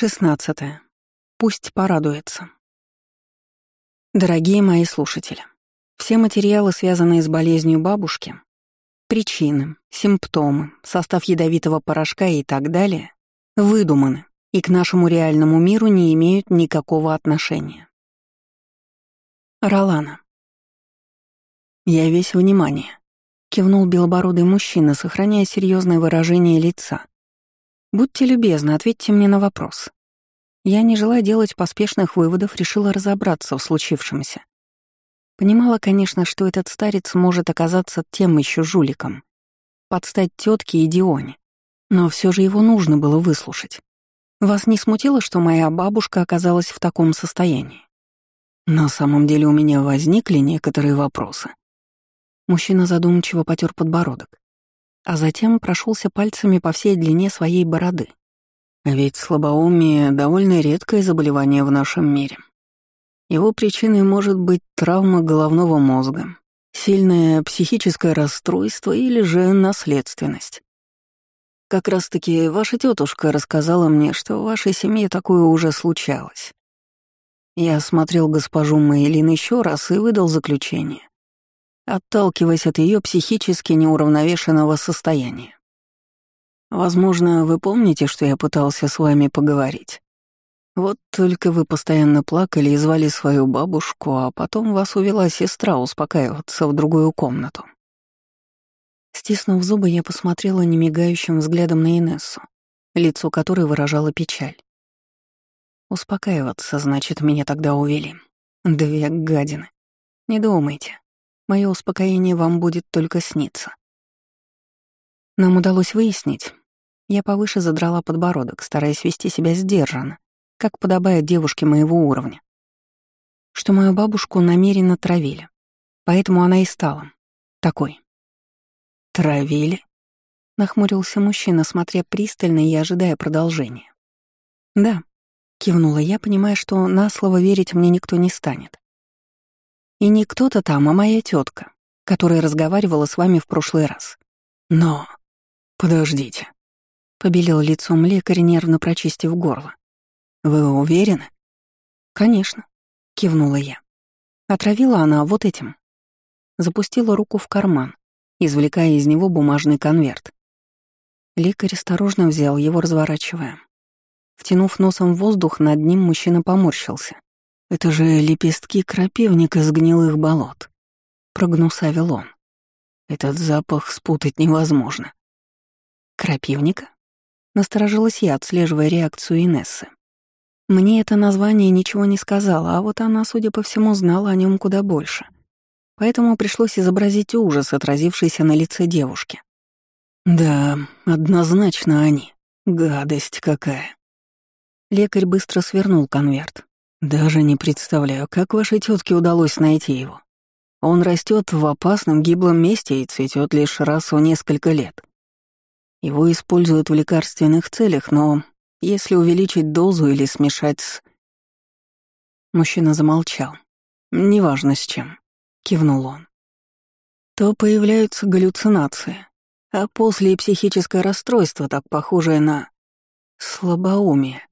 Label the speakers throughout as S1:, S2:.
S1: Шестнадцатое. Пусть порадуется. Дорогие мои слушатели, все материалы, связанные с болезнью бабушки, причины, симптомы, состав ядовитого порошка и так далее, выдуманы и к нашему реальному миру не имеют никакого отношения. Ролана. «Я весь внимание», — кивнул белобородый мужчина, сохраняя серьезное выражение лица. «Будьте любезны, ответьте мне на вопрос. Я, не желая делать поспешных выводов, решила разобраться в случившемся. Понимала, конечно, что этот старец может оказаться тем еще жуликом, подстать тетке и Дионе, но все же его нужно было выслушать. Вас не смутило, что моя бабушка оказалась в таком состоянии? На самом деле у меня возникли некоторые вопросы. Мужчина задумчиво потер подбородок, а затем прошелся пальцами по всей длине своей бороды. Ведь слабоумие — довольно редкое заболевание в нашем мире. Его причиной может быть травма головного мозга, сильное психическое расстройство или же наследственность. Как раз-таки ваша тетушка рассказала мне, что в вашей семье такое уже случалось. Я осмотрел госпожу Мейлин еще раз и выдал заключение, отталкиваясь от ее психически неуравновешенного состояния. Возможно, вы помните, что я пытался с вами поговорить. Вот только вы постоянно плакали и звали свою бабушку, а потом вас увела сестра успокаиваться в другую комнату. Стиснув зубы, я посмотрела немигающим взглядом на Инессу, лицо которой выражало печаль. Успокаиваться, значит, меня тогда увели. Две гадины. Не думайте. Мое успокоение вам будет только сниться. Нам удалось выяснить, я повыше задрала подбородок, стараясь вести себя сдержанно, как подобает девушке моего уровня. Что мою бабушку намеренно травили, поэтому она и стала такой. «Травили?» — нахмурился мужчина, смотря пристально и ожидая продолжения. «Да», — кивнула я, понимая, что на слово верить мне никто не станет. «И не кто-то там, а моя тетка, которая разговаривала с вами в прошлый раз. Но...» «Подождите», Побелел лицом лекарь, нервно прочистив горло. «Вы уверены?» «Конечно», — кивнула я. Отравила она вот этим. Запустила руку в карман, извлекая из него бумажный конверт. Лекарь осторожно взял его, разворачивая. Втянув носом воздух, над ним мужчина поморщился. «Это же лепестки крапивника с гнилых болот», — прогнусавил он. «Этот запах спутать невозможно». «Крапивника?» Насторожилась я, отслеживая реакцию Инессы. Мне это название ничего не сказала, а вот она, судя по всему, знала о нем куда больше. Поэтому пришлось изобразить ужас, отразившийся на лице девушки. «Да, однозначно они. Гадость какая». Лекарь быстро свернул конверт. «Даже не представляю, как вашей тетке удалось найти его. Он растет в опасном гиблом месте и цветет лишь раз в несколько лет. Его используют в лекарственных целях, но если увеличить дозу или смешать с... Мужчина замолчал. «Неважно с чем», — кивнул он. То появляются галлюцинации, а после психическое расстройство, так похожее на слабоумие.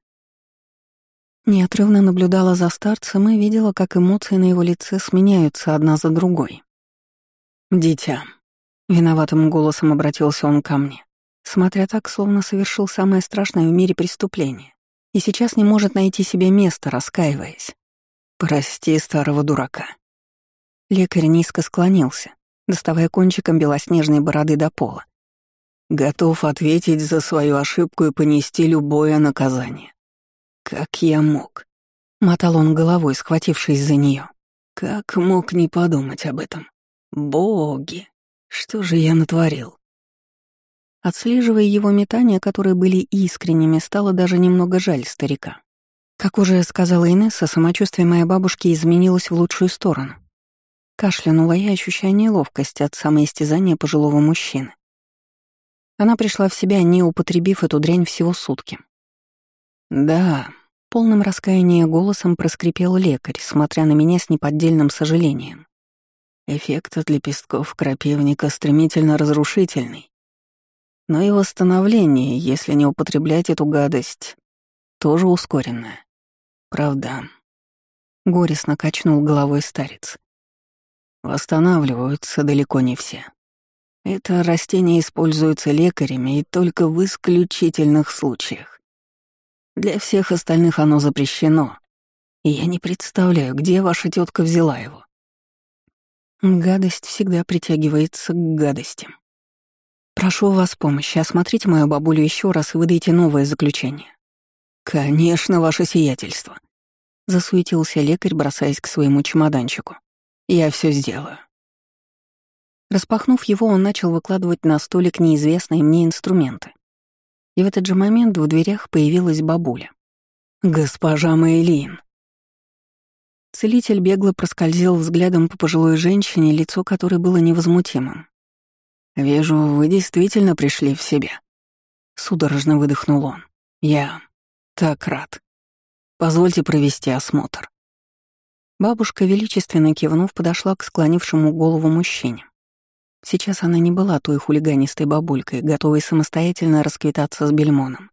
S1: Неотрывно наблюдала за старцем и видела, как эмоции на его лице сменяются одна за другой. «Дитя», — виноватым голосом обратился он ко мне, смотря так, словно совершил самое страшное в мире преступление, и сейчас не может найти себе места, раскаиваясь. «Прости старого дурака». Лекарь низко склонился, доставая кончиком белоснежной бороды до пола. «Готов ответить за свою ошибку и понести любое наказание. Как я мог?» — мотал он головой, схватившись за нее. «Как мог не подумать об этом? Боги, что же я натворил?» Отслеживая его метания, которые были искренними, стало даже немного жаль старика. Как уже сказала Инесса, самочувствие моей бабушки изменилось в лучшую сторону. Кашлянула я, ощущая неловкость от самоистязания пожилого мужчины. Она пришла в себя, не употребив эту дрянь всего сутки. «Да», — полным раскаяния голосом проскрипел лекарь, смотря на меня с неподдельным сожалением. Эффект от лепестков крапивника стремительно разрушительный но и восстановление, если не употреблять эту гадость, тоже ускоренная. Правда. Горестно качнул головой старец. Восстанавливаются далеко не все. Это растение используется лекарями и только в исключительных случаях. Для всех остальных оно запрещено. И я не представляю, где ваша тетка взяла его. Гадость всегда притягивается к гадости. Прошу вас помощи, осмотрите мою бабулю еще раз и выдайте новое заключение. Конечно, ваше сиятельство. Засуетился лекарь, бросаясь к своему чемоданчику. Я все сделаю. Распахнув его, он начал выкладывать на столик неизвестные мне инструменты. И в этот же момент в дверях появилась бабуля. «Госпожа Мэйлин!» Целитель бегло проскользил взглядом по пожилой женщине, лицо которой было невозмутимым. «Вижу, вы действительно пришли в себя». Судорожно выдохнул он. «Я так рад. Позвольте провести осмотр». Бабушка, величественно кивнув, подошла к склонившему голову мужчине. Сейчас она не была той хулиганистой бабулькой, готовой самостоятельно расквитаться с бельмоном.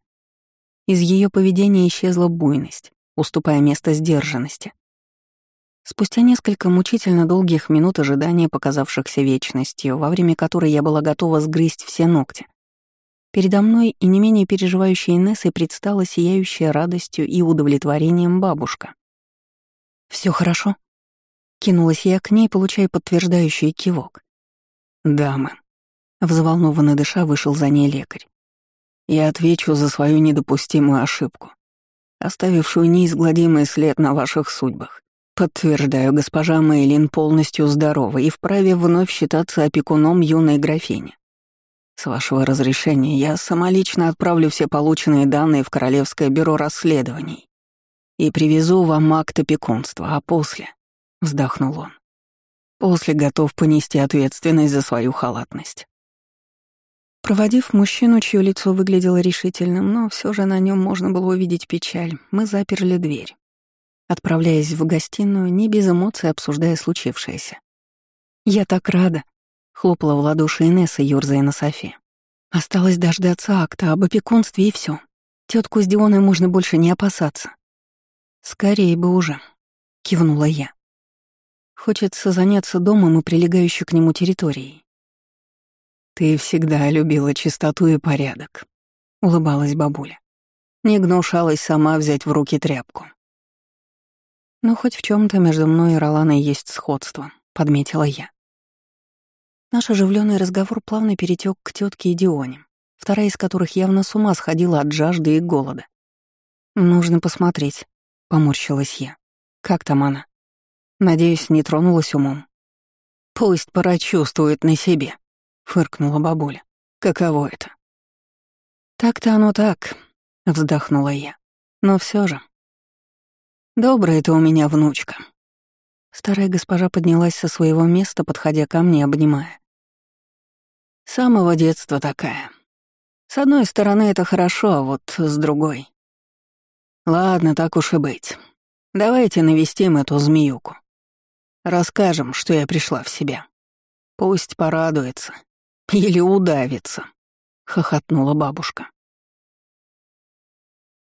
S1: Из ее поведения исчезла буйность, уступая место сдержанности. Спустя несколько мучительно долгих минут ожидания, показавшихся вечностью, во время которой я была готова сгрызть все ногти, передо мной и не менее переживающей Инессой предстала сияющая радостью и удовлетворением бабушка. Все хорошо?» Кинулась я к ней, получая подтверждающий кивок. «Дамы», — взволнованно дыша вышел за ней лекарь. «Я отвечу за свою недопустимую ошибку, оставившую неизгладимый след на ваших судьбах. Подтверждаю, госпожа Мейлин полностью здорова и вправе вновь считаться опекуном юной графини. С вашего разрешения я самолично отправлю все полученные данные в Королевское бюро расследований и привезу вам акт опекунства, а после...» — вздохнул он. После готов понести ответственность за свою халатность. Проводив мужчину, чье лицо выглядело решительным, но все же на нем можно было увидеть печаль, мы заперли дверь, отправляясь в гостиную, не без эмоций обсуждая случившееся. «Я так рада!» — хлопала в ладоши Инесса, ёрзая на софе. «Осталось дождаться акта об опекунстве и все. Тетку с Дионой можно больше не опасаться». «Скорее бы уже», — кивнула я. Хочется заняться домом и прилегающей к нему территорией. «Ты всегда любила чистоту и порядок», — улыбалась бабуля. Не гнушалась сама взять в руки тряпку. «Ну, хоть в чем то между мной и Роланой есть сходство», — подметила я. Наш оживленный разговор плавно перетек к тетке и Дионе, вторая из которых явно с ума сходила от жажды и голода. «Нужно посмотреть», — поморщилась я. «Как там она?» Надеюсь, не тронулась умом. «Пусть прочувствует на себе», — фыркнула бабуля. «Каково это?» «Так-то оно так», — вздохнула я. «Но все же...» «Добрая ты у меня внучка». Старая госпожа поднялась со своего места, подходя ко мне, обнимая. «С самого детства такая. С одной стороны, это хорошо, а вот с другой...» «Ладно, так уж и быть. Давайте навестим эту змеюку. Расскажем, что я пришла в себя. Пусть порадуется. Или удавится», — хохотнула бабушка.